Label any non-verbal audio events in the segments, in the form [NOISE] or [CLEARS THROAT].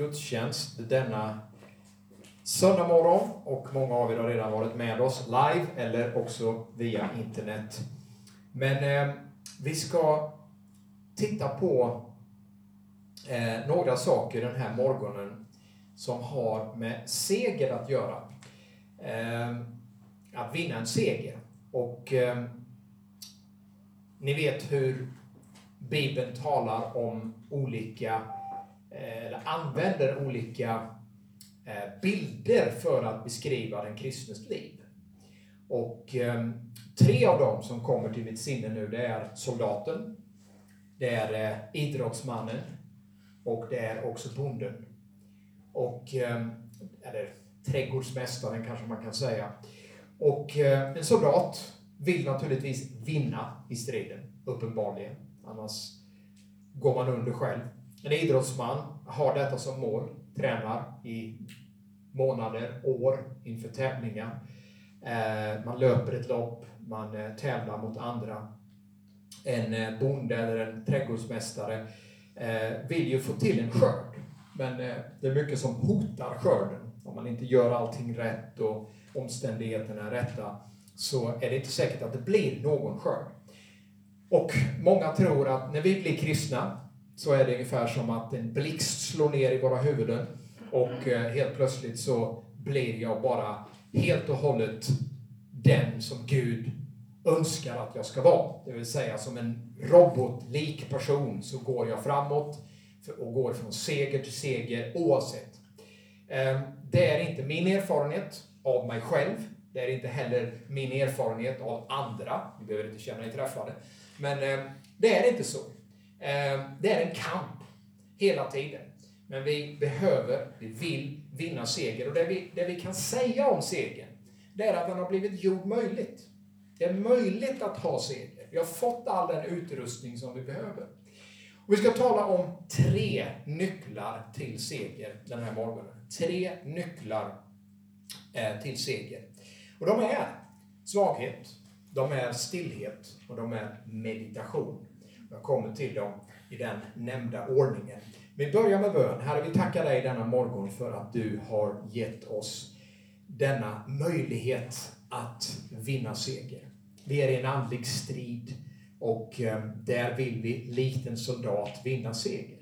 gudstjänst denna söndag morgon och många av er har redan varit med oss live eller också via internet. Men eh, vi ska titta på eh, några saker den här morgonen som har med seger att göra. Eh, att vinna en seger. Och eh, ni vet hur Bibeln talar om olika, Eh, eller använder olika eh, bilder för att beskriva den kristnes liv. Och ehm, tre av dem som kommer till mitt sinne nu, det är soldaten, det är eh, idrottsmannen och det är också bonden. Och, ehm, eller trädgårdsmästaren kanske man kan säga. Och en soldat vill naturligtvis vinna i striden, uppenbarligen. Annars går man under själv. En idrottsman har detta som mål, tränar i månader, år inför tävlingar. Eh, man löper ett lopp, man eh, tävlar mot andra. En eh, bonde eller en trädgårdsmästare vill ju få till en skörd. Men det är mycket som hotar skörden. Om man inte gör allting rätt och omständigheterna är rätta så är det inte säkert att det blir någon skörd. Och många tror att när vi blir kristna så är det ungefär som att en blixt slår ner i våra huvuden och eh, helt plötsligt så blir jag bara helt och hållet den som Gud önskar att jag ska vara. Det vill säga som en robotlik person så går jag framåt och går från seger till seger oavsett. Ehm, det är inte min erfarenhet av mig själv. Det är inte heller min erfarenhet av andra. Vi behöver inte känna er träffade. Men eh, det är inte så. Eh, det är en kamp hela tiden. Men vi behöver, vi vill vinna seger. Och det vi, det vi kan säga om segern, det är att den har blivit gjord möjligt. Det är möjligt att ha seger. Vi har fått all den utrustning som vi behöver. Och vi ska tala om tre nycklar till seger den här morgonen. Tre nycklar eh, till seger. Och de är svaghet, de är stillhet och de är meditation. Jag kommer till dem i den nämnda ordningen. Vi börjar med bön. Herre, vi tackar dig denna morgon för att du har gett oss denna möjlighet att vinna seger. Vi är i en andlig strid och eh, där vill vi likt en soldat vinna seger.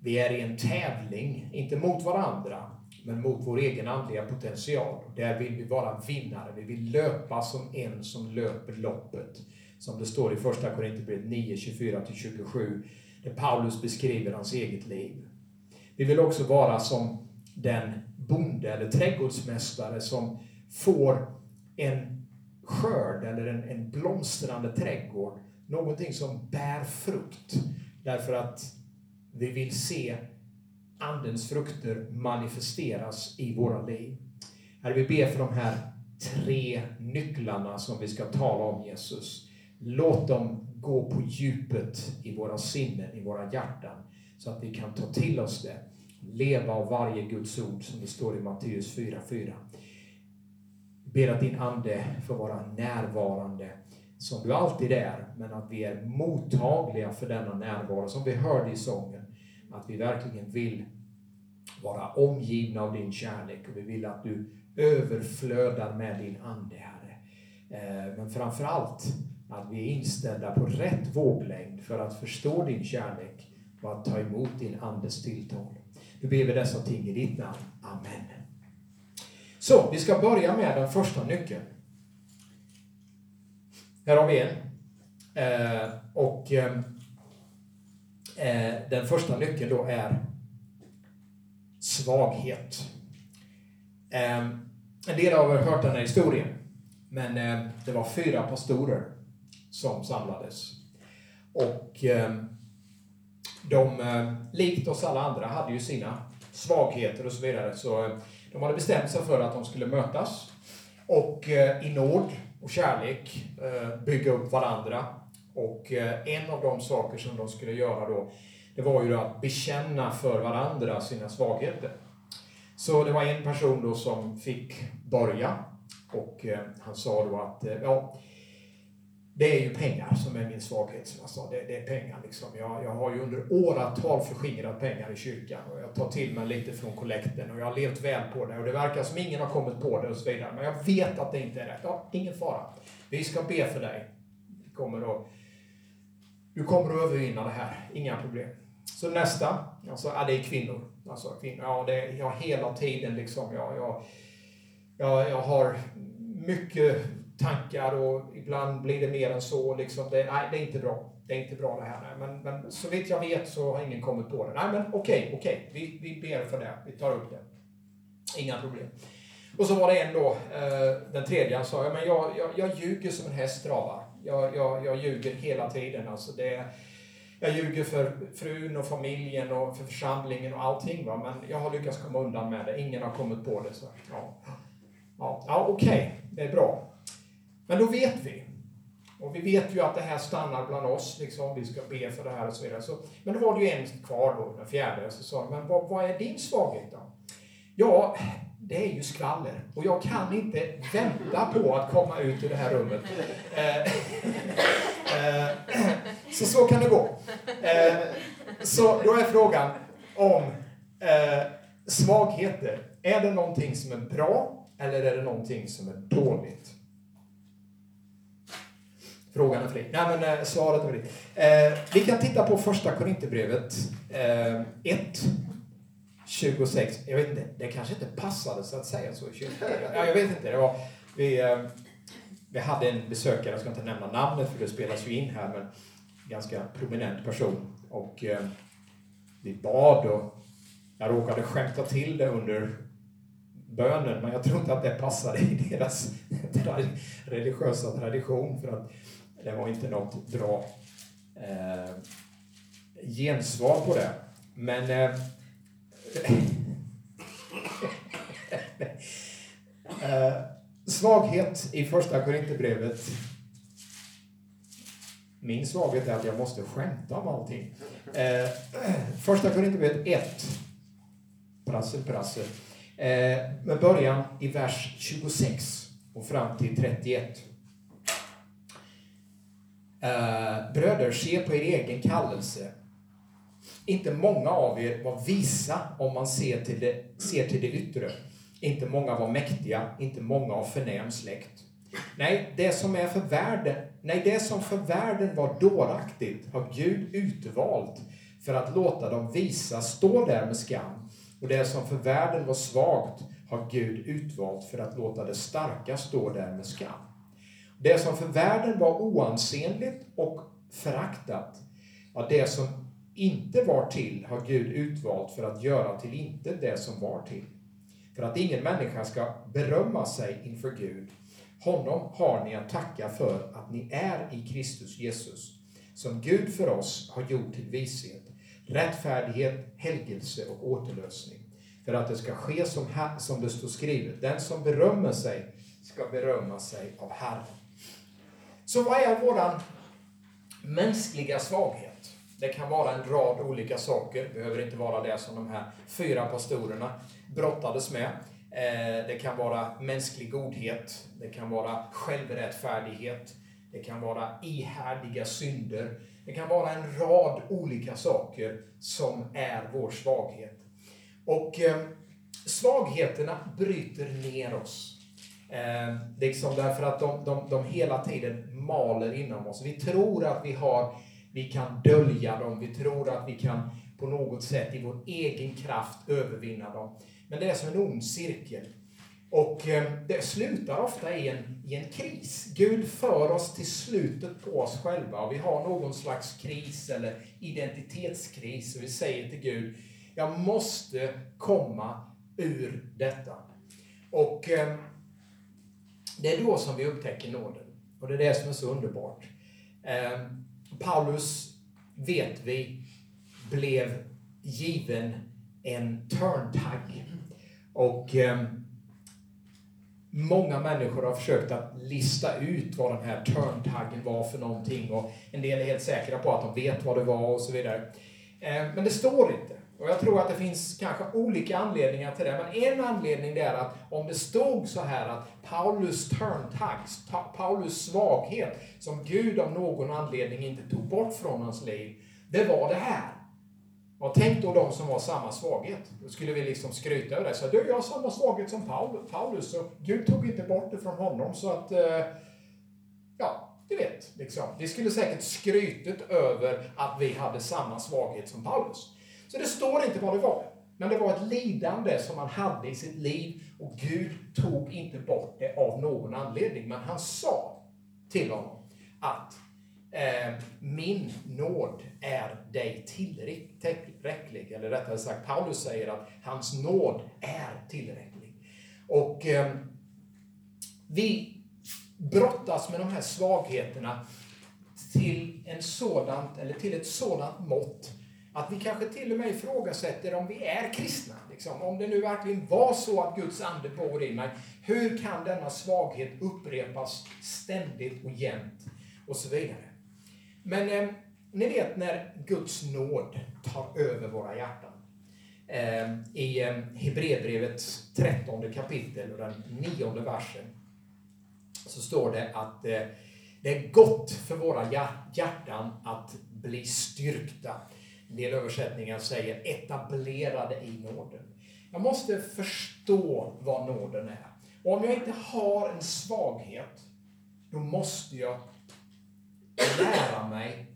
Vi är i en tävling, inte mot varandra, men mot vår egen andliga potential. Där vill vi vara vinnare. Vi vill löpa som en som löper loppet. Som det står i första Korinthierbrevet 9, 24-27, där Paulus beskriver hans eget liv. Vi vill också vara som den bonde eller trädgårdsmästare som får en skörd eller en, en blomstrande trädgård. Någonting som bär frukt. Därför att vi vill se Andens frukter manifesteras i våra liv. Herre, vi ber för de här tre nycklarna som vi ska tala om Jesus. Låt dem gå på djupet i våra sinnen, i våra hjärtan, så att vi kan ta till oss det. Leva av varje Guds ord, som det står i Matteus 4.4. Ber att din Ande får vara närvarande, som du alltid är, men att vi är mottagliga för denna närvaro, som vi hörde i sången att vi verkligen vill vara omgivna av din kärlek och vi vill att du överflödar med din Ande, Herre. Eh, men framför allt att vi är inställda på rätt våglängd för att förstå din kärlek och att ta emot din Andes tilltal. Nu ber vi dessa ting i ditt namn. Amen. Så, vi ska börja med den första nyckeln. Här har vi en. Eh, och eh, eh, den första nyckeln då är svaghet. Eh, en del av er har hört den här historien, men eh, det var fyra pastorer som samlades. Och ehm, de, eh, likt oss alla andra, hade ju sina svagheter och så vidare. Så eh, de hade bestämt sig för att de skulle mötas och eh, i nåd och kärlek bygga upp varandra och en av de saker som de skulle göra då, det var ju att bekänna för varandra sina svagheter. Så det var en person då som fick börja och han sa då att, ja, det är ju pengar som är min svaghet, som jag sa. Det, det är pengar liksom. Jag, jag har ju under åratal förskingrat pengar i kyrkan och jag tar till mig lite från kollekten och jag har levt väl på det och det verkar som ingen har kommit på det och så vidare. Men jag vet att det inte är rätt. Ja, ingen fara. Vi ska be för dig. Du kommer att, du kommer att övervinna det här. Inga problem. Så nästa, alltså, ja, det är kvinnor. Alltså, kvinnor ja, det är, jag hela tiden liksom, jag, jag, jag, jag har mycket tankar och ibland blir det mer än så. Liksom. Det, nej, det är inte bra. Det är inte bra det här. Men, men så vitt jag vet så har ingen kommit på det. Nej, men okej, okay, okej. Okay. Vi, vi ber för det. Vi tar upp det. Inga problem. Och så var det en då, eh, den tredje, han sa, ja, men jag, jag, jag ljuger som en häst travar. Jag, jag, jag ljuger hela tiden. Alltså det, jag ljuger för frun och familjen och för församlingen och allting. Va? Men jag har lyckats komma undan med det. Ingen har kommit på det. Så, ja, ja, ja okej, okay. det är bra. Men då vet vi. Och vi vet ju att det här stannar bland oss, liksom, vi ska be för det här och så vidare. Så, men då var det ju en kvar då, den fjärde, så sa men vad, vad är din svaghet då? Ja, det är ju skvaller. Och jag kan inte vänta på att komma ut ur det här rummet. Eh, [LAUGHS] eh, så så kan det gå. Eh, så då är frågan om eh, svagheter. Är det någonting som är bra eller är det någonting som är dåligt? Frågan är fri. Nej, men eh, svaret är fritt. Eh, vi kan titta på första Korinthierbrevet eh, 1, 26. Jag vet inte, det kanske inte passade så att säga så i kyrkan. Ja, jag vet inte. Det var, vi, eh, vi hade en besökare, jag ska inte nämna namnet för det spelas ju in här, men ganska prominent person. Och eh, vi bad och jag råkade skämta till det under bönen, men jag tror inte att det passade i deras [LAUGHS] religiösa tradition. För att det var inte något bra eh, gensvar på det. Men eh, [LAUGHS] eh, svaghet i första Korinthierbrevet. Min svaghet är att jag måste skämta om allting. Eh, [CLEARS THROAT] första Korinthierbrevet 1. Prassel, prassel. Eh, med början i vers 26 och fram till 31. Eh, bröder, se på er egen kallelse. Inte många av er var visa om man ser till, det, ser till det yttre. Inte många var mäktiga, inte många av förnäm släkt. Nej, det som är för världen, nej, det som för världen var dåraktigt har Gud utvalt för att låta de visa stå där med skam. Och det som för världen var svagt har Gud utvalt för att låta det starka stå där med skam. Det som för världen var oansenligt och föraktat, ja, det som inte var till har Gud utvalt för att göra till inte det som var till. För att ingen människa ska berömma sig inför Gud. Honom har ni att tacka för att ni är i Kristus Jesus, som Gud för oss har gjort till vishet, rättfärdighet, helgelse och återlösning. För att det ska ske som, här, som det står skrivet, den som berömmer sig ska berömma sig av Herren. Så vad är våran mänskliga svaghet? Det kan vara en rad olika saker. Det behöver inte vara det som de här fyra pastorerna brottades med. Eh, det kan vara mänsklig godhet. Det kan vara självrättfärdighet. Det kan vara ihärdiga synder. Det kan vara en rad olika saker som är vår svaghet. Och eh, svagheterna bryter ner oss. Eh, liksom därför att de, de, de hela tiden maler inom oss. Vi tror att vi har, vi kan dölja dem, vi tror att vi kan på något sätt i vår egen kraft övervinna dem. Men det är som en ond cirkel. Och eh, det slutar ofta i en, i en kris. Gud för oss till slutet på oss själva och vi har någon slags kris eller identitetskris och vi säger till Gud, jag måste komma ur detta. Och eh, det är då som vi upptäcker nåden. Och det är det som är så underbart. Eh, Paulus, vet vi, blev given en turntag. Och eh, många människor har försökt att lista ut vad den här törntaggen var för någonting och en del är helt säkra på att de vet vad det var och så vidare. Eh, men det står inte. Och jag tror att det finns kanske olika anledningar till det. Men en anledning är att om det stod så här att Paulus turntags, Paulus svaghet, som Gud av någon anledning inte tog bort från hans liv, det var det här. Och tänk då de som var samma svaghet. Då skulle vi liksom skryta över det. Så du, jag har samma svaghet som Paulus, så Gud tog inte bort det från honom. Så att, eh, ja, du vet. Liksom. Vi skulle säkert skrytit över att vi hade samma svaghet som Paulus. Så det står inte vad det var. Men det var ett lidande som han hade i sitt liv och Gud tog inte bort det av någon anledning. Men han sa till honom att eh, min nåd är dig tillräcklig. Eller rättare sagt, Paulus säger att hans nåd är tillräcklig. Och eh, vi brottas med de här svagheterna till, en sådant, eller till ett sådant mått att vi kanske till och med ifrågasätter om vi är kristna. Liksom. Om det nu verkligen var så att Guds ande bor i mig, hur kan denna svaghet upprepas ständigt och jämt? Och så vidare. Men eh, ni vet när Guds nåd tar över våra hjärtan. Eh, I eh, Hebreerbrevets trettonde kapitel och den nionde versen så står det att eh, det är gott för våra hjärtan att bli styrkta. En del översättningar säger etablerade i nåden. Jag måste förstå vad nåden är. Och om jag inte har en svaghet, då måste jag lära mig.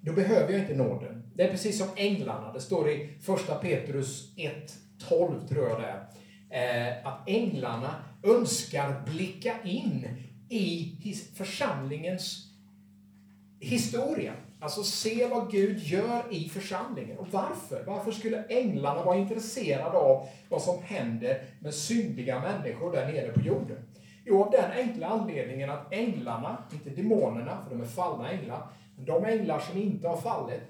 Då behöver jag inte nåden. Det är precis som änglarna. Det står i första Petrus 1.12 tror jag det är. Eh, att änglarna önskar blicka in i församlingens historia. Alltså se vad Gud gör i församlingen. Och varför? Varför skulle änglarna vara intresserade av vad som händer med syndiga människor där nere på jorden? Jo, av den enkla anledningen att änglarna, inte demonerna, för de är fallna änglar, men de änglar som inte har fallit,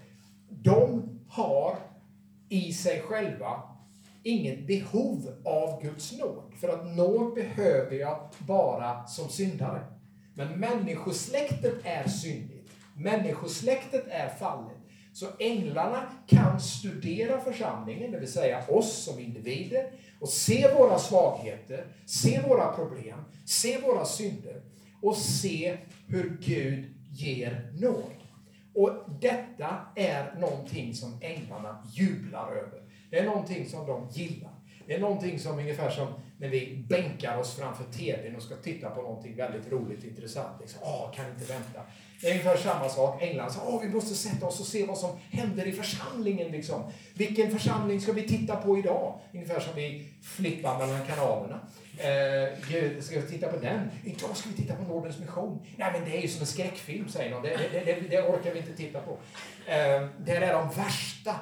de har i sig själva inget behov av Guds nåd. För att nåd behöver jag bara som syndare. Men människosläktet är syndigt. Människosläktet är fallet. Så änglarna kan studera församlingen, det vill säga oss som individer, och se våra svagheter, se våra problem, se våra synder och se hur Gud ger nåd. Och detta är någonting som änglarna jublar över. Det är någonting som de gillar. Det är någonting som ungefär som när vi bänkar oss framför TVn och ska titta på någonting väldigt roligt och intressant. Liksom, Åh, kan inte vänta. Det är ungefär samma sak. England sa, Åh, vi måste sätta oss och se vad som händer i församlingen. Liksom. Vilken församling ska vi titta på idag? Ungefär som vi flippar mellan kanalerna. Eh, ska vi titta på den? Idag ska vi titta på Nordens mission. Nej, men det är ju som en skräckfilm, säger någon. Det, det, det, det orkar vi inte titta på. Eh, det är de värsta,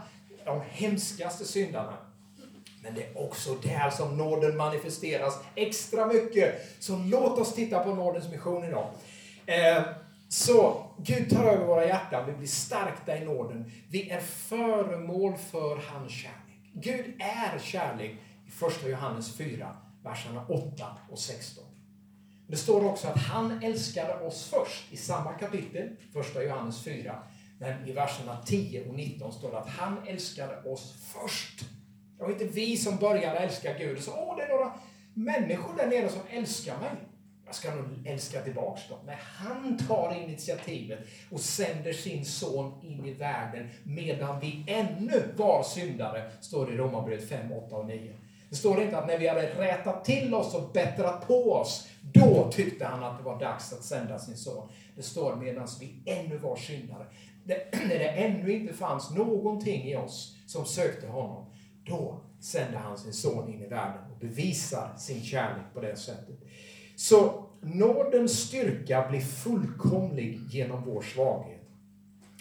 de hemskaste syndarna. Men det är också där som nåden manifesteras extra mycket. Så låt oss titta på nådens mission idag. Eh, så Gud tar över våra hjärtan, vi blir stärkta i nåden. Vi är föremål för hans kärlek. Gud är kärlek i första Johannes 4, verserna 8 och 16. Det står också att han älskade oss först i samma kapitel, första Johannes 4. Men i verserna 10 och 19 står det att han älskade oss först. Det var inte vi som började älska Gud och sa åh, det är några människor där nere som älskar mig jag ska nog älska tillbaks dem. Men han tar initiativet och sänder sin son in i världen medan vi ännu var syndare, står det i Romarbrevet 5, 8 och 9. Det står inte att när vi hade rätat till oss och bättrat på oss, då tyckte han att det var dags att sända sin son. Det står medan vi ännu var syndare. Det, [CLEARS THROAT] när det ännu inte fanns någonting i oss som sökte honom, då sänder han sin son in i världen och bevisar sin kärlek på det sättet. Så nådens styrka blir fullkomlig genom vår svaghet.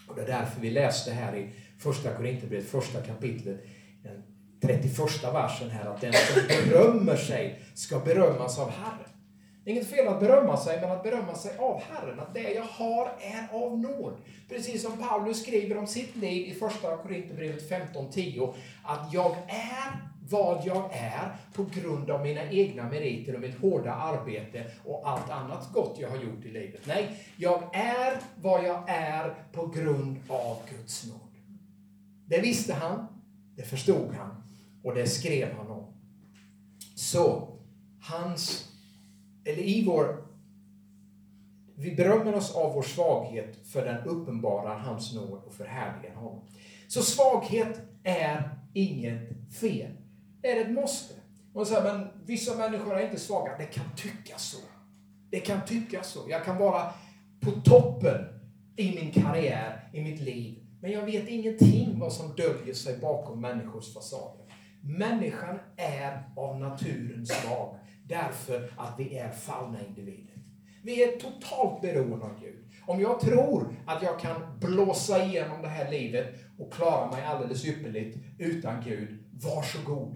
Och det är därför vi läste här i första Korinthierbrevet, första kapitlet, den 31 versen här, att den som berömmer sig ska berömmas av Herren. Det är inget fel att berömma sig, men att berömma sig av Herren. Att det jag har är av nåd. Precis som Paulus skriver om sitt liv i första Korinthierbrevet 15.10. Att jag är vad jag är på grund av mina egna meriter och mitt hårda arbete och allt annat gott jag har gjort i livet. Nej, jag är vad jag är på grund av Guds nåd. Det visste han. Det förstod han och det skrev han om. Så, hans, eller i vår, vi berömmer oss av vår svaghet för den uppenbarar hans nåd och förhärligar honom. Så svaghet är inget fel. Det är ett måste. Man säger, men vissa människor är inte svaga. Det kan tyckas så. Det kan tyckas så. Jag kan vara på toppen i min karriär, i mitt liv. Men jag vet ingenting vad som döljer sig bakom människors fasader. Människan är av naturen svag därför att vi är fallna individer. Vi är totalt beroende av Gud. Om jag tror att jag kan blåsa igenom det här livet och klara mig alldeles ypperligt utan Gud, varsågod.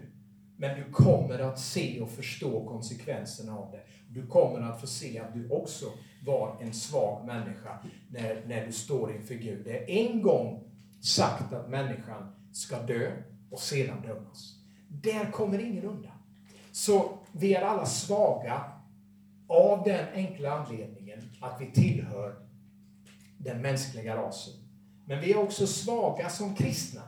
Men du kommer att se och förstå konsekvenserna av det. Du kommer att få se att du också var en svag människa när, när du står inför Gud. Det är en gång sagt att människan ska dö och sedan dömas. Där kommer ingen undan. Så vi är alla svaga av den enkla anledningen att vi tillhör den mänskliga rasen. Men vi är också svaga som kristna.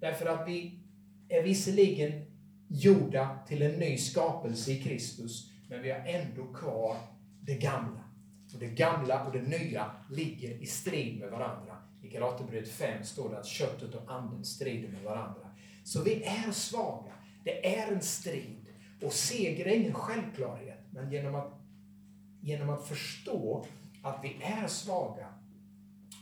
Därför att vi är visserligen gjorda till en ny skapelse i Kristus, men vi har ändå kvar det gamla. Och det gamla och det nya ligger i strid med varandra. I Galaterbrevet 5 står det att köttet och anden strider med varandra. Så vi är svaga. Det är en strid. Och seger är ingen självklarhet. Men genom att, genom att förstå att vi är svaga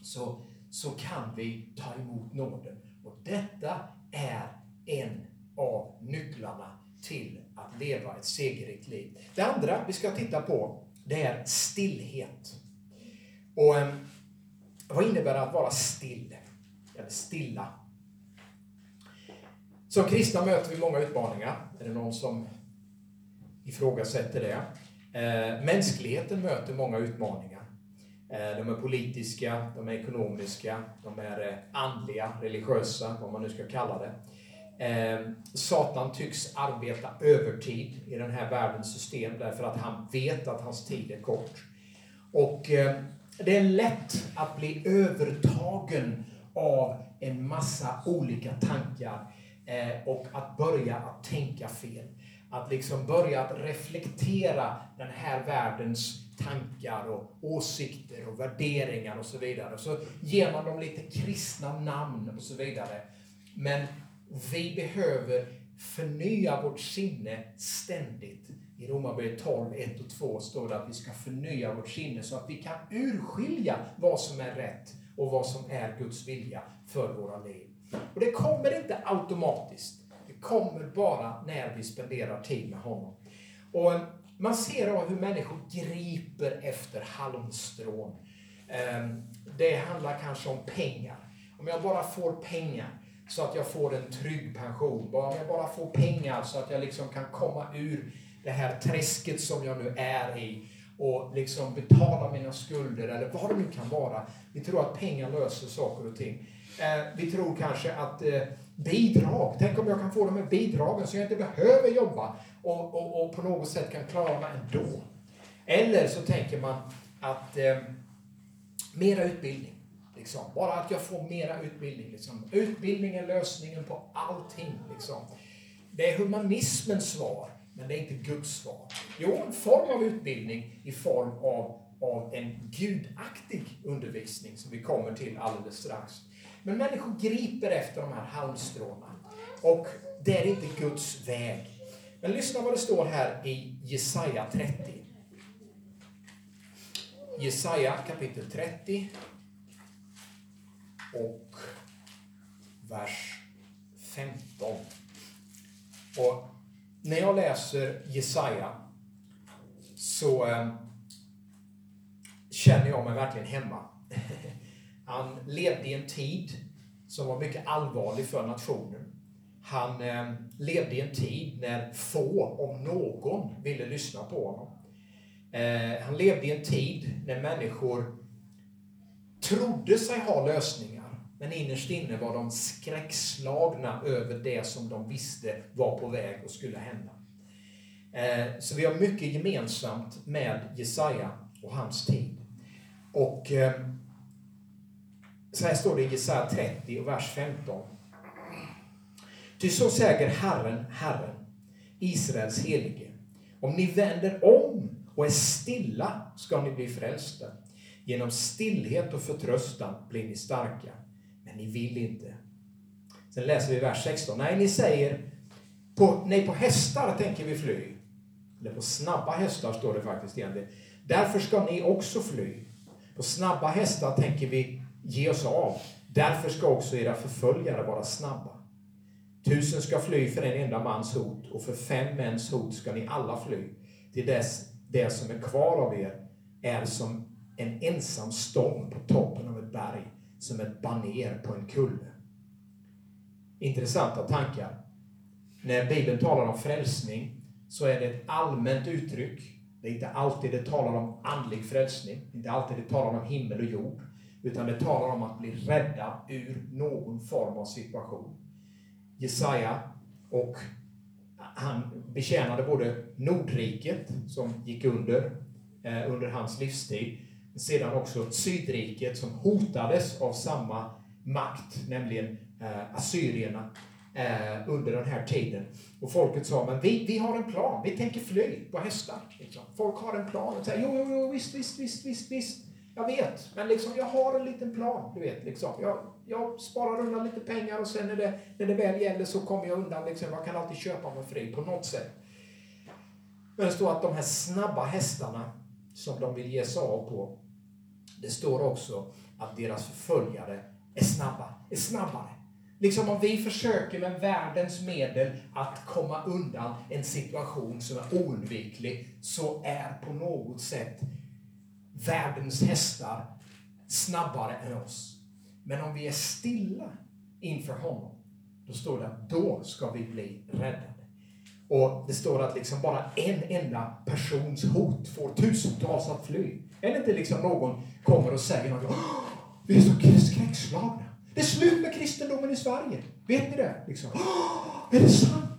så, så kan vi ta emot nåden. Och detta är en av nycklarna till att leva ett segerrikt liv. Det andra vi ska titta på, det är stillhet. Och ehm, vad innebär det att vara still? Eller stilla? Som kristna möter vi många utmaningar. Är det någon som ifrågasätter det? Eh, mänskligheten möter många utmaningar. Eh, de är politiska, de är ekonomiska, de är eh, andliga, religiösa, vad man nu ska kalla det. Eh, Satan tycks arbeta övertid i den här världens system därför att han vet att hans tid är kort. Och eh, det är lätt att bli övertagen av en massa olika tankar eh, och att börja att tänka fel. Att liksom börja att reflektera den här världens tankar och åsikter och värderingar och så vidare. Så ger man dem lite kristna namn och så vidare. Men vi behöver förnya vårt sinne ständigt. I Romarbrevet 12, 1 och 2 står det att vi ska förnya vårt sinne så att vi kan urskilja vad som är rätt och vad som är Guds vilja för våra liv. Och det kommer inte automatiskt. Kommer bara när vi spenderar tid med honom. Och man ser av hur människor griper efter halmstrån. Ehm, det handlar kanske om pengar. Om jag bara får pengar så att jag får en trygg pension. Om jag bara får pengar så att jag liksom kan komma ur det här träsket som jag nu är i och liksom betala mina skulder eller vad det nu kan vara. Vi tror att pengar löser saker och ting. Eh, vi tror kanske att eh, bidrag, tänk om jag kan få de här bidragen så jag inte behöver jobba och, och, och på något sätt kan klara mig ändå. Eller så tänker man att eh, mera utbildning. Liksom. Bara att jag får mera utbildning. Liksom. Utbildning är lösningen på allting. Liksom. Det är humanismens svar, men det är inte Guds svar. Jo, en form av utbildning i form av, av en gudaktig undervisning som vi kommer till alldeles strax. Men människor griper efter de här halmstråna. Och det är inte Guds väg. Men lyssna vad det står här i Jesaja 30. Jesaja kapitel 30 och vers 15. Och när jag läser Jesaja så eh, känner jag mig verkligen hemma. [LAUGHS] Han levde i en tid som var mycket allvarlig för nationen. Han eh, levde i en tid när få, om någon, ville lyssna på honom. Eh, han levde i en tid när människor trodde sig ha lösningar men innerst inne var de skräckslagna över det som de visste var på väg och skulle hända. Eh, så vi har mycket gemensamt med Jesaja och hans tid. Och eh, så här står det i Jesaja 30 och vers 15. Ty så säger Herren, Herren, Israels helige. Om ni vänder om och är stilla ska ni bli frälsta. Genom stillhet och förtröstan blir ni starka. Men ni vill inte. Sen läser vi vers 16. Nej, ni säger, på, nej, på hästar tänker vi fly. Eller på snabba hästar står det faktiskt egentligen. Därför ska ni också fly. På snabba hästar tänker vi ge oss av. Därför ska också era förföljare vara snabba. Tusen ska fly för en enda mans hot och för fem mäns hot ska ni alla fly. Till dess det som är kvar av er är som en ensam stång på toppen av ett berg, som ett baner på en kulle. Intressanta tankar. När Bibeln talar om frälsning så är det ett allmänt uttryck. Det är inte alltid det talar om andlig frälsning, inte alltid det talar om himmel och jord, utan det talar om att bli rädda ur någon form av situation. Jesaja och han betjänade både Nordriket, som gick under eh, under hans livstid, sedan också Sydriket som hotades av samma makt, nämligen eh, assyrierna, eh, under den här tiden. Och folket sa, men vi, vi har en plan, vi tänker fly på hästar. Liksom. Folk har en plan och säger, jo, jo, jo, visst, visst, visst, visst, visst. Jag vet, men liksom, jag har en liten plan. Du vet, liksom. jag, jag sparar undan lite pengar och sen när det, när det väl gäller så kommer jag undan. Liksom. Jag kan alltid köpa mig fri på något sätt. Men det står att de här snabba hästarna som de vill ge sig av på, det står också att deras förföljare är snabba, är snabbare. Liksom om vi försöker med världens medel att komma undan en situation som är oundviklig, så är på något sätt världens hästar snabbare än oss. Men om vi är stilla inför honom, då står det att då ska vi bli räddade. Och det står att liksom bara en enda persons hot får tusentals att fly. Eller inte liksom någon kommer och säger något, vi är så skräckslagna. Det är slut med kristendomen i Sverige. Vet ni det? Liksom. Är det sant?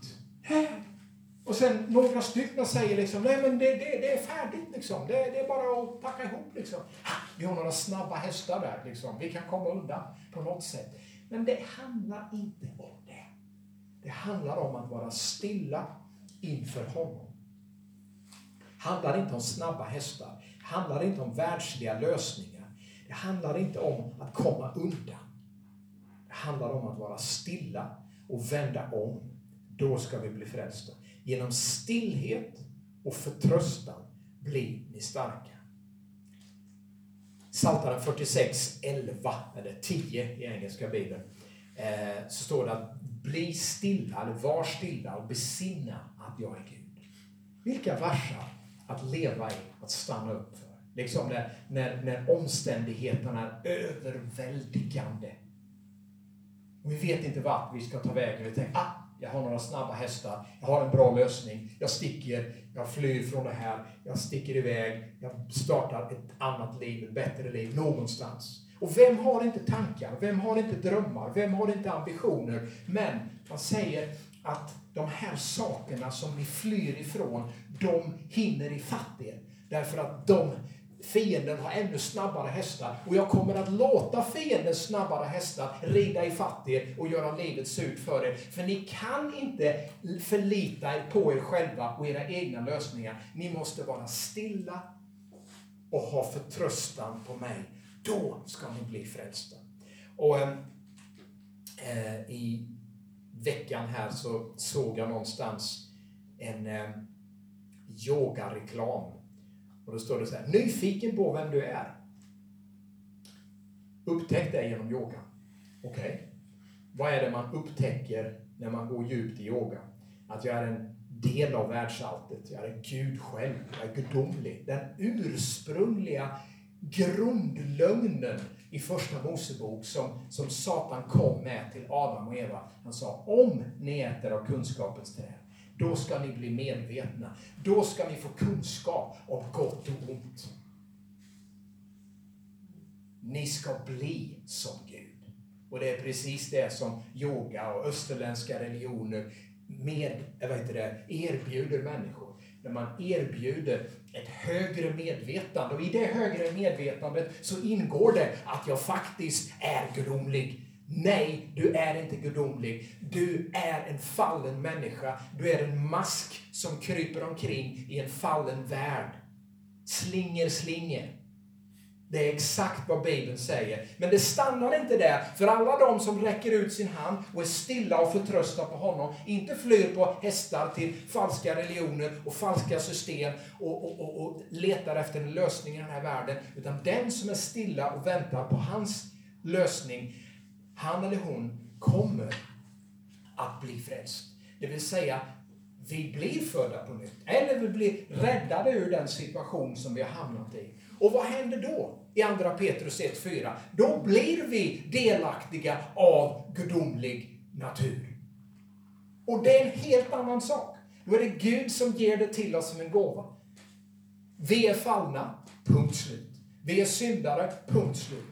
Och sen några stycken säger liksom, nej men det, det, det är färdigt liksom. Det, det, är bara att packa ihop liksom. Vi har några snabba hästar där liksom. Vi kan komma undan på något sätt. Men det handlar inte om det. Det handlar om att vara stilla inför honom. handlar inte om snabba hästar. handlar inte om världsliga lösningar. Det handlar inte om att komma undan. Det handlar om att vara stilla och vända om. Då ska vi bli frälsta. Genom stillhet och förtröstan blir ni starka. Psaltaren 46, 11, eller 10 i engelska bibeln, eh, så står det att bli stilla, eller var stilla och besinna att jag är Gud. Vilka versar att leva i, att stanna upp för. Liksom när, när, när omständigheterna är överväldigande. Och vi vet inte vart vi ska ta vägen. Vi tänker, ah, jag har några snabba hästar, jag har en bra lösning, jag sticker, jag flyr från det här, jag sticker iväg, jag startar ett annat liv, ett bättre liv någonstans. Och vem har inte tankar? Vem har inte drömmar? Vem har inte ambitioner? Men man säger att de här sakerna som ni flyr ifrån, de hinner ifatt er. Därför att de Fienden har ännu snabbare hästar och jag kommer att låta fiendens snabbare hästar rida ifatt er och göra livet surt för er. För ni kan inte förlita er på er själva och era egna lösningar. Ni måste vara stilla och ha förtröstan på mig. Då ska ni bli frälsta. Och äh, i veckan här så såg jag någonstans en äh, yogareklam och då står det så här, nyfiken på vem du är. Upptäck det genom yoga. Okej. Okay. Vad är det man upptäcker när man går djupt i yoga? Att jag är en del av världsalltet. Jag är Gud själv. Jag är gudomlig. Den ursprungliga grundlögnen i första Mosebok som, som Satan kom med till Adam och Eva. Han sa, om ni äter av kunskapens träd då ska ni bli medvetna. Då ska ni få kunskap om gott och ont. Ni ska bli som Gud. Och det är precis det som yoga och österländska religioner med, eh, vad heter det, erbjuder människor. När man erbjuder ett högre medvetande och i det högre medvetandet så ingår det att jag faktiskt är gudomlig Nej, du är inte gudomlig. Du är en fallen människa. Du är en mask som kryper omkring i en fallen värld. Slinger, slinger. Det är exakt vad Bibeln säger. Men det stannar inte där, för alla de som räcker ut sin hand och är stilla och förtröstar på honom, inte flyr på hästar till falska religioner och falska system och, och, och, och letar efter en lösning i den här världen, utan den som är stilla och väntar på hans lösning, han eller hon kommer att bli frälst. Det vill säga, vi blir födda på nytt. Eller vi blir räddade ur den situation som vi har hamnat i. Och vad händer då? I andra Petrus 1.4. Då blir vi delaktiga av gudomlig natur. Och det är en helt annan sak. Då är det Gud som ger det till oss som en gåva. Vi är fallna, punkt slut. Vi är syndare, punkt slut.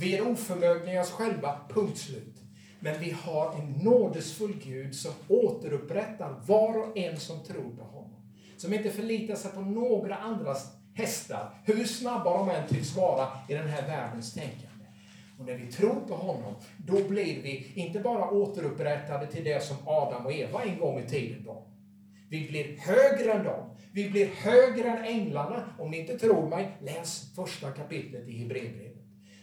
Vi är oförmögna i oss själva, punkt slut. Men vi har en nådesfull Gud som återupprättar var och en som tror på honom. Som inte förlitar sig på några andras hästar, hur snabba de än tycks vara i den här världens tänkande. Och när vi tror på honom, då blir vi inte bara återupprättade till det som Adam och Eva en gång i tiden var. Vi blir högre än dem. Vi blir högre än änglarna. Om ni inte tror mig, läs första kapitlet i Hebreerbrevet.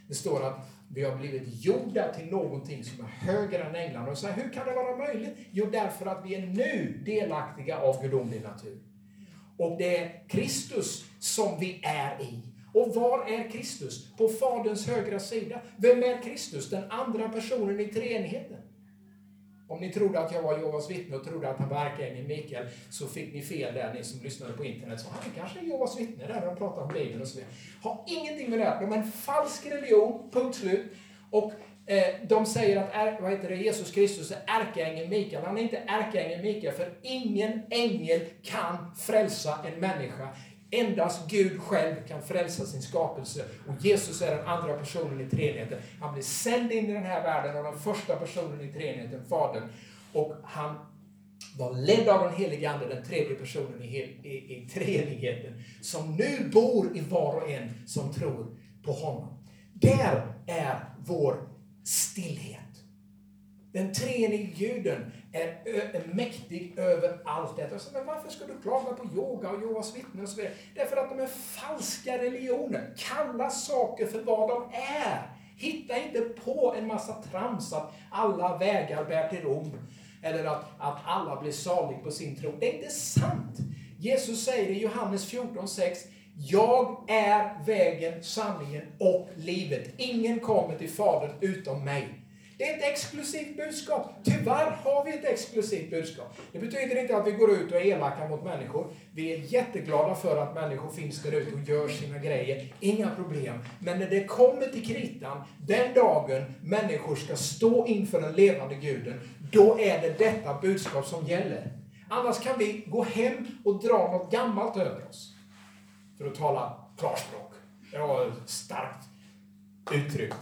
Det står att vi har blivit gjorda till någonting som är högre än änglarna. Och så här, hur kan det vara möjligt? Jo, därför att vi är nu delaktiga av gudomlig natur. Och det är Kristus som vi är i. Och var är Kristus? På Faderns högra sida. Vem är Kristus? Den andra personen i treenigheten. Om ni trodde att jag var Jehovas vittne och trodde att han var ärkeängeln Mikael, så fick ni fel där, ni som lyssnade på internet. Så ah, han kanske är Jehovas vittne där, de pratar om Bibeln och så vidare. Har ingenting med det att De är en falsk religion, punkt slut. Och eh, de säger att vad heter det, Jesus Kristus är ärkeängeln Mikael. Han är inte ärkeängeln Mikael, för ingen ängel kan frälsa en människa. Endast Gud själv kan frälsa sin skapelse. Och Jesus är den andra personen i treenigheten. Han blir sänd in i den här världen av den första personen i treenigheten, Fadern. Och han var ledd av den helige Ande, den tredje personen i, i, i treenigheten, som nu bor i var och en som tror på honom. Där är vår stillhet. Den treenige guden är, är mäktig över allt detta. Så, men varför ska du klaga på yoga och Jehovas vittnen och så vidare? Därför att de är falska religioner. Kalla saker för vad de är. Hitta inte på en massa trams att alla vägar bär till Rom. Eller att, att alla blir salig på sin tro. Det är inte sant. Jesus säger i Johannes 14.6 Jag är vägen, sanningen och livet. Ingen kommer till Fadern utom mig. Det är ett exklusivt budskap. Tyvärr har vi ett exklusivt budskap. Det betyder inte att vi går ut och är elaka mot människor. Vi är jätteglada för att människor finns där ute och gör sina grejer. Inga problem. Men när det kommer till kritan, den dagen människor ska stå inför den levande guden, då är det detta budskap som gäller. Annars kan vi gå hem och dra något gammalt över oss. För att tala klarspråk. Det var starkt uttryckt.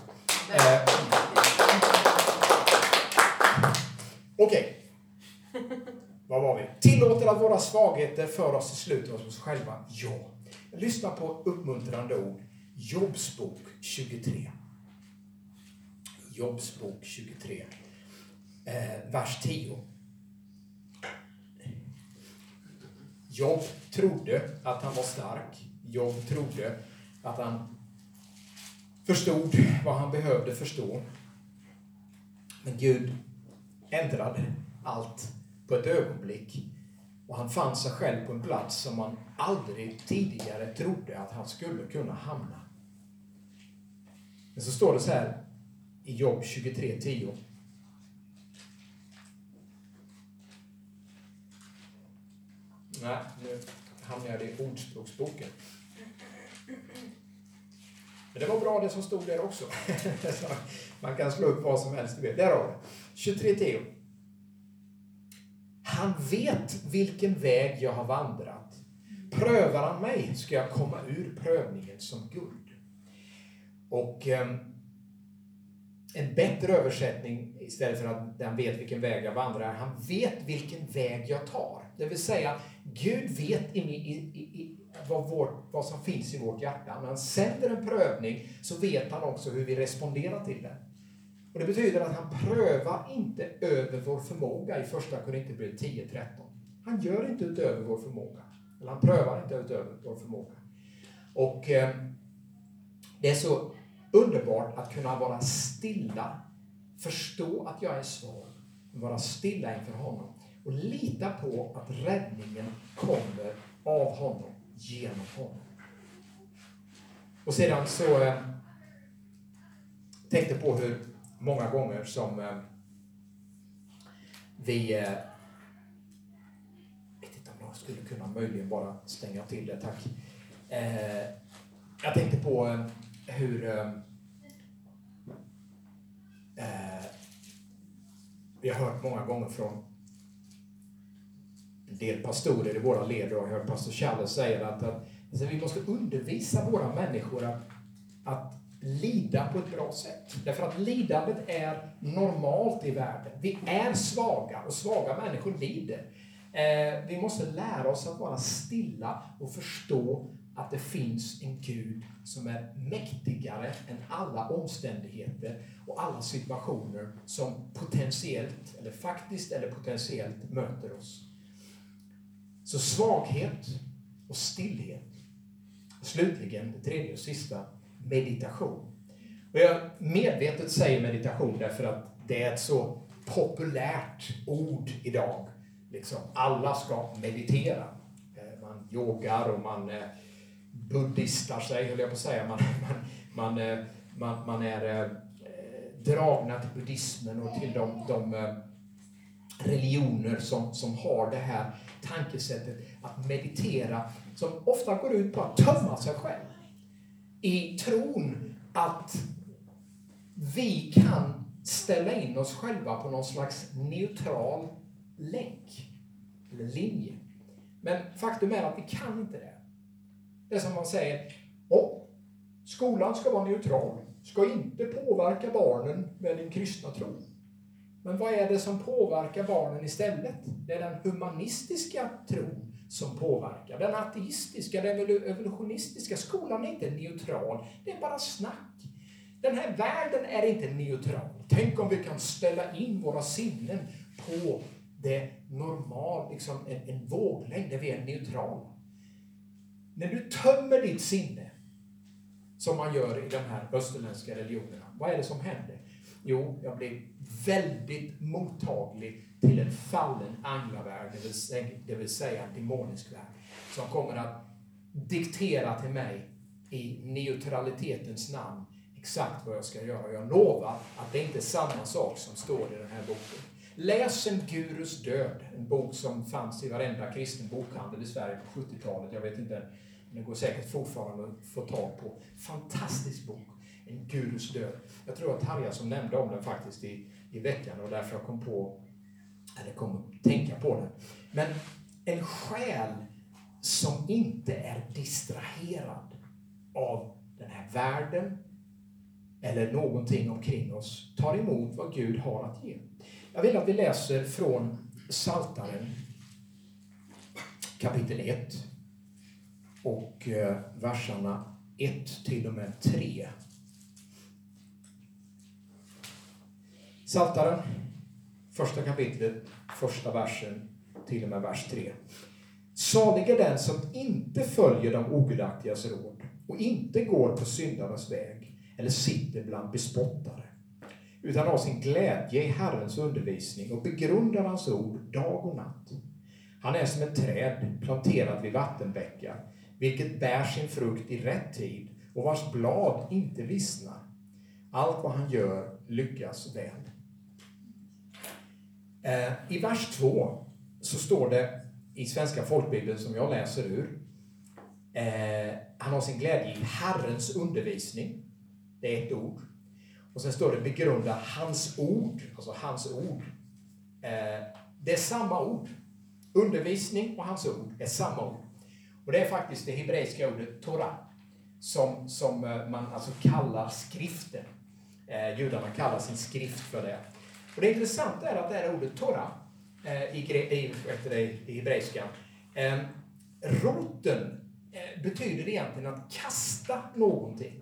Eh, Okej. Okay. Vad var vi? Tillåter att våra svagheter för oss till slut hos oss själva? Ja. Lyssna på uppmuntrande ord. Jobs bok 23. Jobs bok 23. Eh, vers 10. Jobb trodde att han var stark. Jobb trodde att han förstod vad han behövde förstå. Men Gud ändrade allt på ett ögonblick. Och han fann sig själv på en plats som man aldrig tidigare trodde att han skulle kunna hamna. Men så står det så här i Jobb 23.10. Nej, nu hamnade jag i Ordspråksboken. Men det var bra det som stod där också. [LAUGHS] Man kan slå upp vad som helst. Där har det. 23.10. Han vet vilken väg jag har vandrat. Prövar han mig ska jag komma ur prövningen som guld. Och eh, en bättre översättning istället för att han vet vilken väg jag vandrar, han vet vilken väg jag tar. Det vill säga, Gud vet i, i, i, vad, vår, vad som finns i vårt hjärta. När han sänder en prövning så vet han också hur vi responderar till den. Och det betyder att han prövar inte över vår förmåga i första Korinthierbrevet 10.13. Han gör inte utöver vår förmåga. Eller han prövar inte utöver vår förmåga. Och eh, det är så underbart att kunna vara stilla, förstå att jag är svag, vara stilla inför honom och lita på att räddningen kommer av honom, genom honom. Och sedan så eh, tänkte på hur många gånger som eh, vi eh, vet inte om jag skulle kunna möjligen bara stänga till det, tack. Eh, jag tänkte på eh, hur eh, eh, vi har hört många gånger från en del pastorer i våra led och jag har hört pastor Challe säga att, att alltså, vi måste undervisa våra människor att, att lida på ett bra sätt. Därför att lidandet är normalt i världen. Vi är svaga och svaga människor lider. Eh, vi måste lära oss att vara stilla och förstå att det finns en Gud som är mäktigare än alla omständigheter och alla situationer som potentiellt, eller faktiskt eller potentiellt möter oss. Så svaghet och stillhet. slutligen, det tredje och sista, meditation. Och jag medvetet säger meditation därför att det är ett så populärt ord idag. Liksom, alla ska meditera. Eh, man yogar och man eh, buddhistar sig, höll jag på att säga. Man, [LAUGHS] man, man, eh, man, man är dragna till buddhismen och till de, de religioner som, som har det här tankesättet att meditera, som ofta går ut på att tömma sig själv i tron att vi kan ställa in oss själva på någon slags neutral länk eller linje. Men faktum är att vi kan inte det. Det är som man säger, oh, skolan ska vara neutral, ska inte påverka barnen med din kristna tro. Men vad är det som påverkar barnen istället? Det är den humanistiska tron som påverkar. Den ateistiska, den evolutionistiska skolan är inte neutral. Det är bara snack. Den här världen är inte neutral. Tänk om vi kan ställa in våra sinnen på det normala, liksom en, en våglängd där vi är neutrala. När du tömmer ditt sinne, som man gör i de här österländska religionerna, vad är det som händer? Jo, jag blir väldigt mottaglig till en fallen anglavärld, det vill säga, det vill säga en demonisk värld, som kommer att diktera till mig i neutralitetens namn exakt vad jag ska göra. Jag lovar att det inte är samma sak som står i den här boken. Läs En Gurus död, en bok som fanns i varenda kristen bokhandel i Sverige på 70-talet. Jag vet inte, men den går säkert fortfarande att få tag på. Fantastisk bok. En Gurus död. Jag tror att Harja som nämnde om den faktiskt i, i veckan och därför jag kom på eller kom att tänka på det. Men en själ som inte är distraherad av den här världen eller någonting omkring oss tar emot vad Gud har att ge. Jag vill att vi läser från Saltaren kapitel 1 och eh, verserna 1 till och med 3. Saltaren första kapitlet, första versen till och med vers 3. Salig är den som inte följer de ogudaktigas råd och inte går på syndarnas väg eller sitter bland bespottare utan har sin glädje i Herrens undervisning och begrundar hans ord dag och natt. Han är som ett träd planterat vid vattenbäckar, vilket bär sin frukt i rätt tid och vars blad inte vissnar. Allt vad han gör lyckas väl. Eh, I vers 2 så står det i Svenska folkbibeln som jag läser ur. Eh, han har sin glädje i Herrens undervisning. Det är ett ord. Och sen står det begrunda hans ord, alltså hans ord. Eh, det är samma ord. Undervisning och hans ord är samma ord. Och det är faktiskt det hebreiska ordet Torah som, som man alltså kallar skriften. Judarna kallar sin skrift för det. Och det intressanta är att det här ordet Torah eh, i, i, i, i hebreiska, eh, roten eh, betyder egentligen att kasta någonting.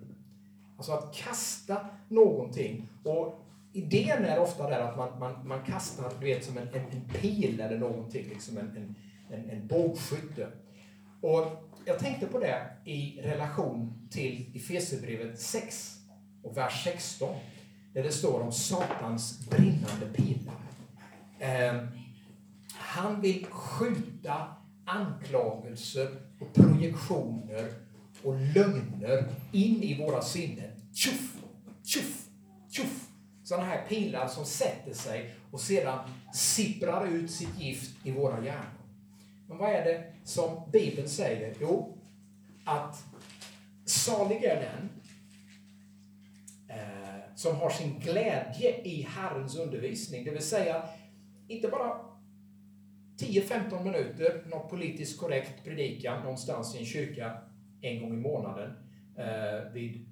Alltså att kasta någonting. Och idén är ofta där att man, man, man kastar, du vet, som en, en, en pil eller någonting, liksom en, en, en, en bågskytte. Och jag tänkte på det i relation till Efesierbrevet 6 och vers 16, där det står om Satans brinnande pilar. Eh, han vill skjuta anklagelser och projektioner och lögner in i våra sinnen. Tjoff, tjoff, tjoff. Sådana här pilar som sätter sig och sedan sipprar ut sitt gift i våra hjärnor. Men vad är det som Bibeln säger? Jo, att salig är den som har sin glädje i Herrens undervisning. Det vill säga, inte bara 10-15 minuter, något politiskt korrekt predikan någonstans i en kyrka en gång i månaden eh, vid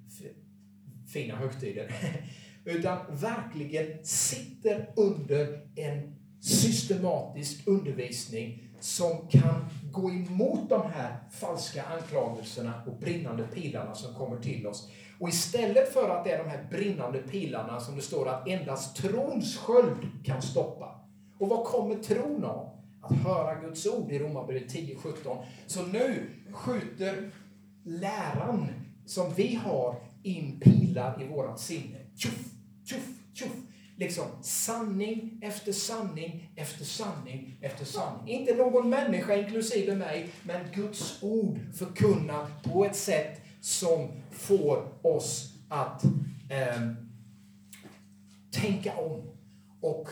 fina högtider. [LAUGHS] Utan verkligen sitter under en systematisk undervisning som kan gå emot de här falska anklagelserna och brinnande pilarna som kommer till oss. Och istället för att det är de här brinnande pilarna som det står att endast trons sköld kan stoppa. Och vad kommer tron av? Att höra Guds ord i Romarbrevet 10.17. Så nu skjuter läran som vi har in pilar i vårat sinne. Tjuff, tjuff, tjuff. Liksom sanning efter sanning efter sanning efter sanning. Inte någon människa, inklusive mig, men Guds ord förkunna på ett sätt som får oss att eh, tänka om. Och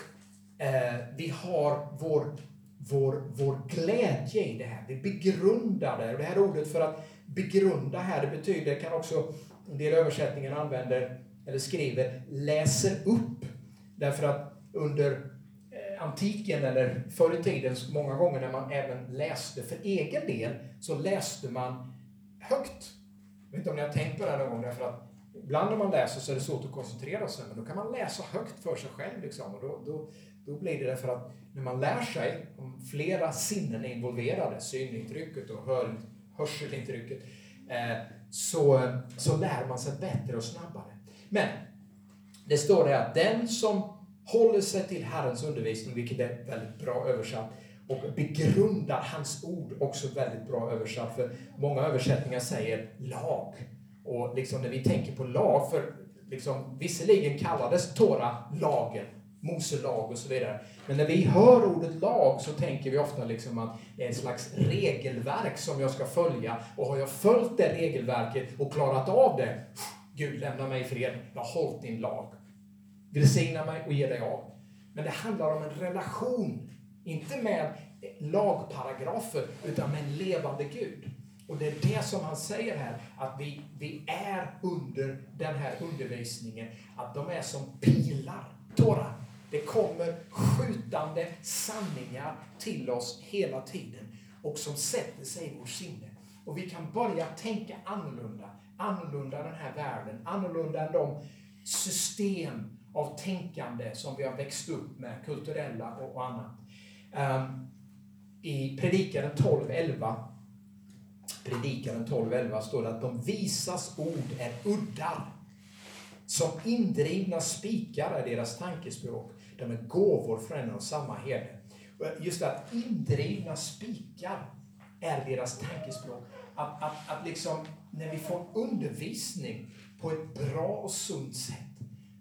eh, vi har vår, vår, vår glädje i det här. Vi begrundar det. Och det här ordet för att begrunda här, det betyder, kan också en del översättningar använder eller skriver, läser upp. Därför att under eh, antiken eller förr i tiden, många gånger när man även läste för egen del, så läste man högt. Jag vet inte om ni har tänkt på det någon gång, därför att ibland när man läser så är det svårt att koncentrera sig, men då kan man läsa högt för sig själv. Liksom, och då, då, då blir det därför att när man lär sig, om flera sinnen är involverade, synintrycket och hör, hörselintrycket, eh, så, så lär man sig bättre och snabbare. Men det står det att den som håller sig till Herrens undervisning, vilket är väldigt bra översatt, och begrundar hans ord, också väldigt bra översatt, för många översättningar säger lag. Och liksom när vi tänker på lag, för liksom, visserligen kallades Tora lagen, Mose lag och så vidare. Men när vi hör ordet lag så tänker vi ofta liksom att det är ett slags regelverk som jag ska följa. Och har jag följt det regelverket och klarat av det, Gud lämna mig i fred, jag har hållit din lag. Välsigna mig och ge dig av. Men det handlar om en relation, inte med lagparagrafer, utan med en levande Gud. Och det är det som han säger här, att vi, vi är under den här undervisningen, att de är som pilar. Tora, det kommer skjutande sanningar till oss hela tiden och som sätter sig i vårt sinne. Och vi kan börja tänka annorlunda, annorlunda den här världen, annorlunda än de system av tänkande som vi har växt upp med, kulturella och, annat. Um, I Predikaren 12.11 Predikaren 12.11 står det att de visas ord är uddar. Som indrivna spikar är deras tankespråk. De är gåvor från en och samma herde. Just det att indrivna spikar är deras tankespråk. Att, att, att liksom, när vi får undervisning på ett bra och sunt sätt,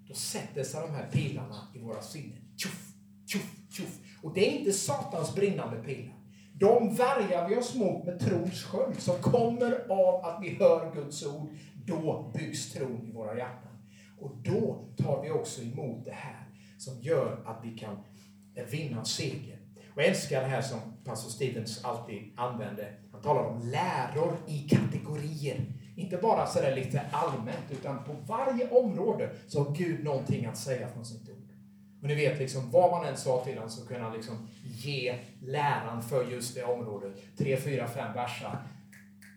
då sätter sig de här pilarna i våra sinnen. Tjuff, tjuff, tjuff. Och det är inte Satans brinnande pilar. De värjar vi oss mot med trons sköld som kommer av att vi hör Guds ord. Då byggs tron i våra hjärtan. Och då tar vi också emot det här som gör att vi kan vinna seger. Och jag älskar det här som pastor Stevens alltid använder. Han talar om läror i kategorier. Inte bara sådär lite allmänt, utan på varje område så har Gud någonting att säga från sitt ord. Och ni vet, liksom, vad man än sa till honom så kunde han liksom ge läran för just det området. Tre, fyra, fem versar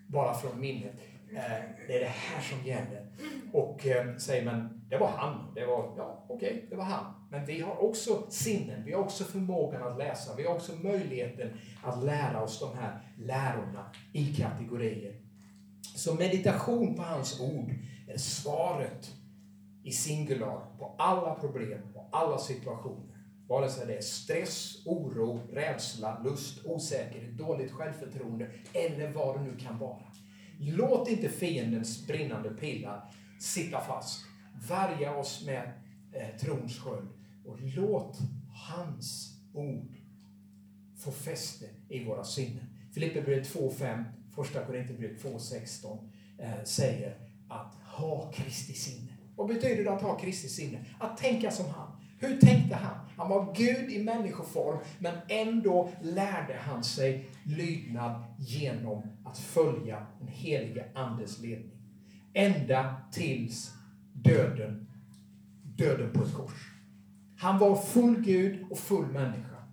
bara från minnet. Eh, det är det här som gäller. Och eh, säger man, det var han. Det var, ja, okej, okay, det var han. Men vi har också sinnen, vi har också förmågan att läsa, vi har också möjligheten att lära oss de här lärorna i kategorier. Så meditation på hans ord är svaret i singular på alla problem och alla situationer. Vare sig det är stress, oro, rädsla, lust, osäkerhet, dåligt självförtroende eller vad det nu kan vara. Låt inte fiendens brinnande pilar sitta fast. Värja oss med eh, trons sköld och låt hans ord få fäste i våra sinnen. Filipperbrevet 2.5, första Korinthierbrevet 2.16 eh, säger att ha Kristi sinne. Vad betyder det att ha Kristi sinne? Att tänka som han. Hur tänkte han? Han var Gud i människoform, men ändå lärde han sig lydnad genom att följa den helige Andes ledning. Ända tills döden, döden på ett kors. Han var full Gud och full människa.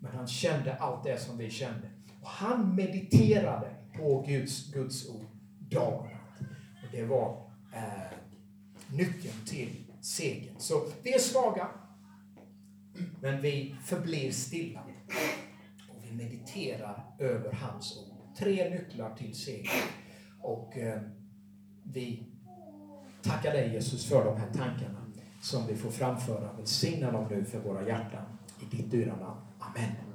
Men han kände allt det som vi kände. Och han mediterade på Guds, Guds ord dag och natt. Och det var eh, nyckeln till segern. Så vi är svaga, men vi förblir stilla. Och vi mediterar över hans ord. Tre nycklar till seger. Och eh, vi tackar dig Jesus för de här tankarna som vi får framföra. Välsigna dem nu för våra hjärtan. I ditt dyra namn. Amen.